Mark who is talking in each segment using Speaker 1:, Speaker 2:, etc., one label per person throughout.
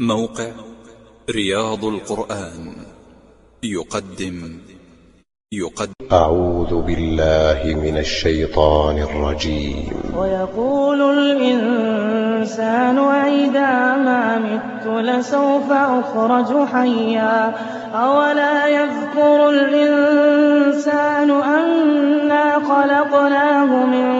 Speaker 1: موقع رياض القرآن. يقدم. يقدم.
Speaker 2: أعوذ بالله من الشيطان الرجيم.
Speaker 3: ويقول الإنسان أئذا ما مت لسوف أخرج حيا. أولا يذكر الإنسان أنا خلقناه من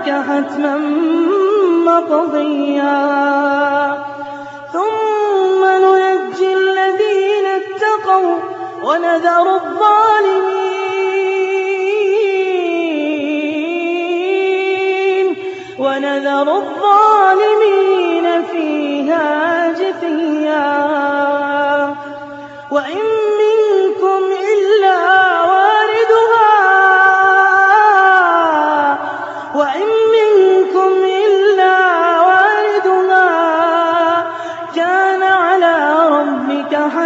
Speaker 3: ربك حتما مقضيا. ثم ننجي الذين اتقوا ونذر الظالمين. ونذر الظالمين فيها جثيا. وإن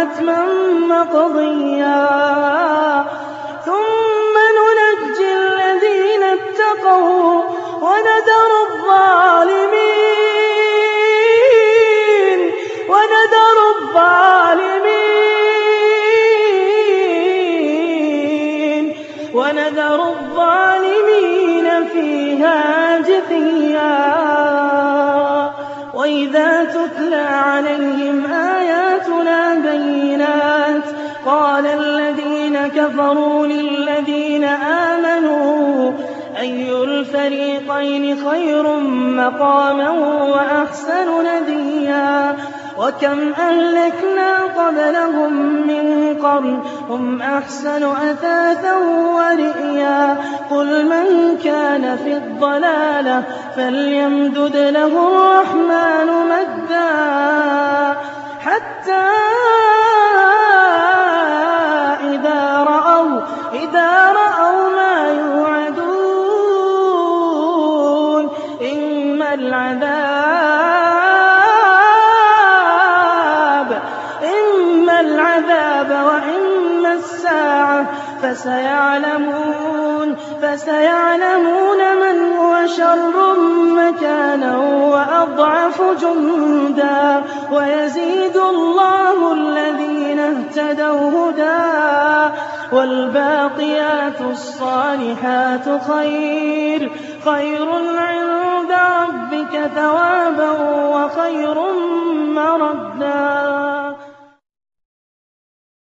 Speaker 3: حتما مقضيا. ثم ننجي الذين اتقوا ونذر الظالمين. ونذر الظالمين. ونذر الظالمين فيها جثيا. وإذا تتلى عليهم آياتنا كفروا للذين آمنوا أي الفريقين خير مقاما وأحسن نديا وكم أهلكنا قبلهم من قرن هم أحسن أثاثا ورئيا؟ قل من كان في الضلالة فليمدد له الرحمن مدا. حتى فسيعلمون فسيعلمون من هو شر مكانا وأضعف جندا ويزيد الله الذين اهتدوا هدى والباقيات الصالحات خير خير عند ربك ثوابا وخير مردا